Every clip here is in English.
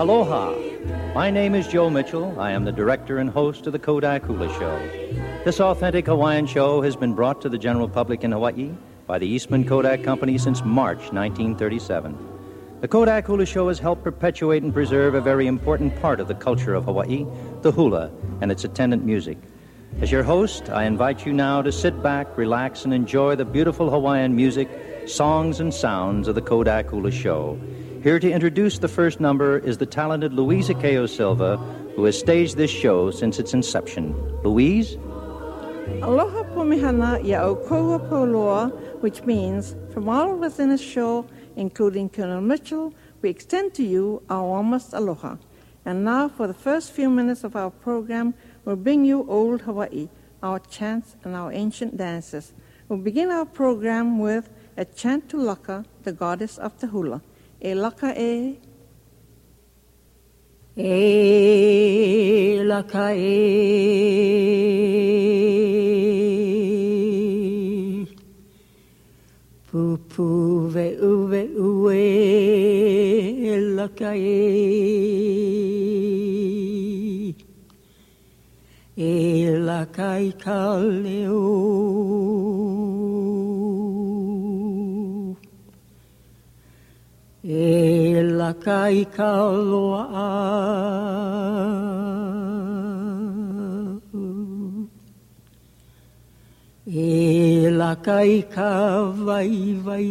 Aloha. My name is Joe Mitchell. I am the director and host of the Kodak Hula Show. This authentic Hawaiian show has been brought to the general public in Hawaii by the Eastman Kodak Company since March 1937. The Kodak Hula Show has helped perpetuate and preserve a very important part of the culture of Hawaii, the hula, and its attendant music. As your host, I invite you now to sit back, relax, and enjoy the beautiful Hawaiian music, songs, and sounds of the Kodak Hula Show. Here to introduce the first number is the talented Louise Akeo Silva, who has staged this show since its inception. Louise? Aloha pomihana ya Okoa Poloa, which means from all of us in this show, including Colonel Mitchell, we extend to you our warmest aloha. And now, for the first few minutes of our program, we'll bring you Old Hawaii, our chants and our ancient dances. We'll begin our program with a chant to Laka, the goddess of the hula. E Laka e. E Laka e. Pupu ve uve ue laka e. E laka i ka leo. E laka i ka loa E laka i ka vai vai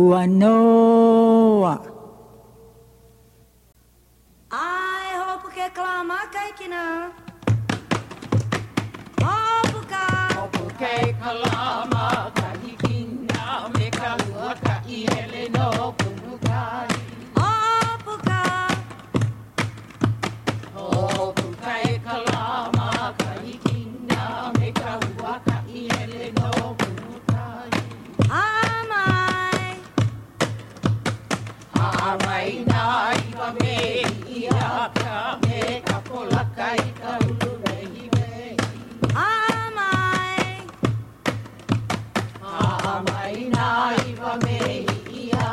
Ua noa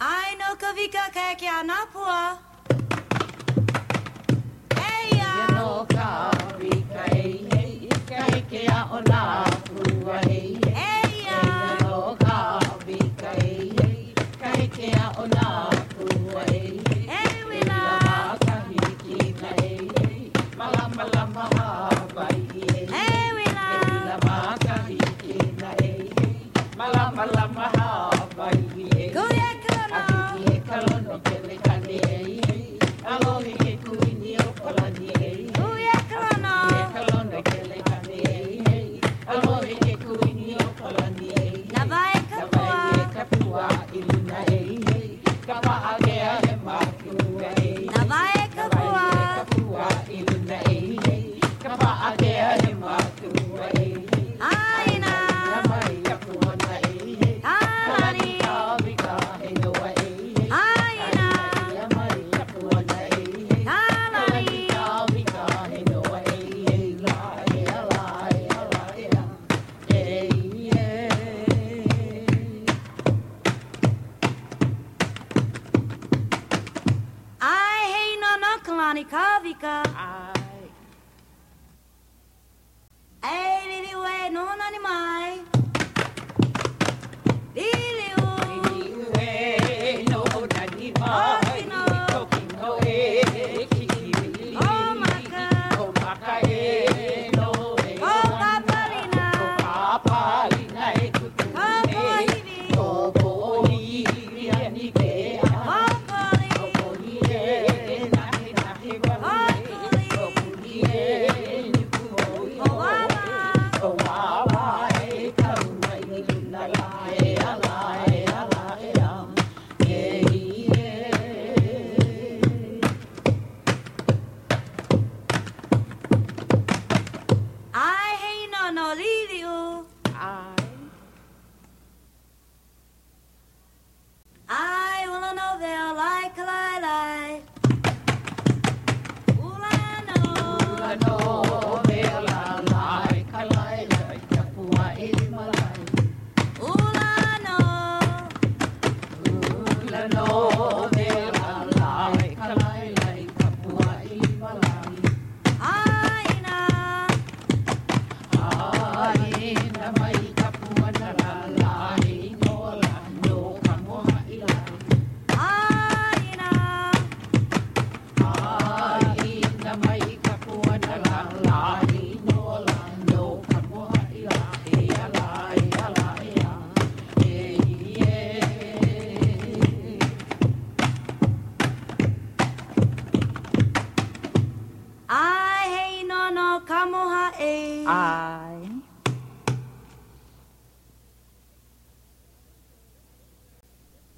Ai. Ai no ka vika ke ke anapua. Hey ya. no ka vika ei hei ka ke a o na pua hei. Hey ya. no ka vika ei hei a o na pua hei. Hey wina. Ka hiki na ei hei. Malama lama ha vai hei. Hey wina. Lama ka hiki na ei. Malama lama kalani kavika. Ai. Ai, liliwe, nona. kalai, kalai, lai. Ooh, I know. Ooh, I know.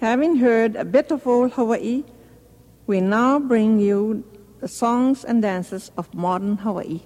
Having heard a bit of old Hawaii, we now bring you the songs and dances of modern Hawaii.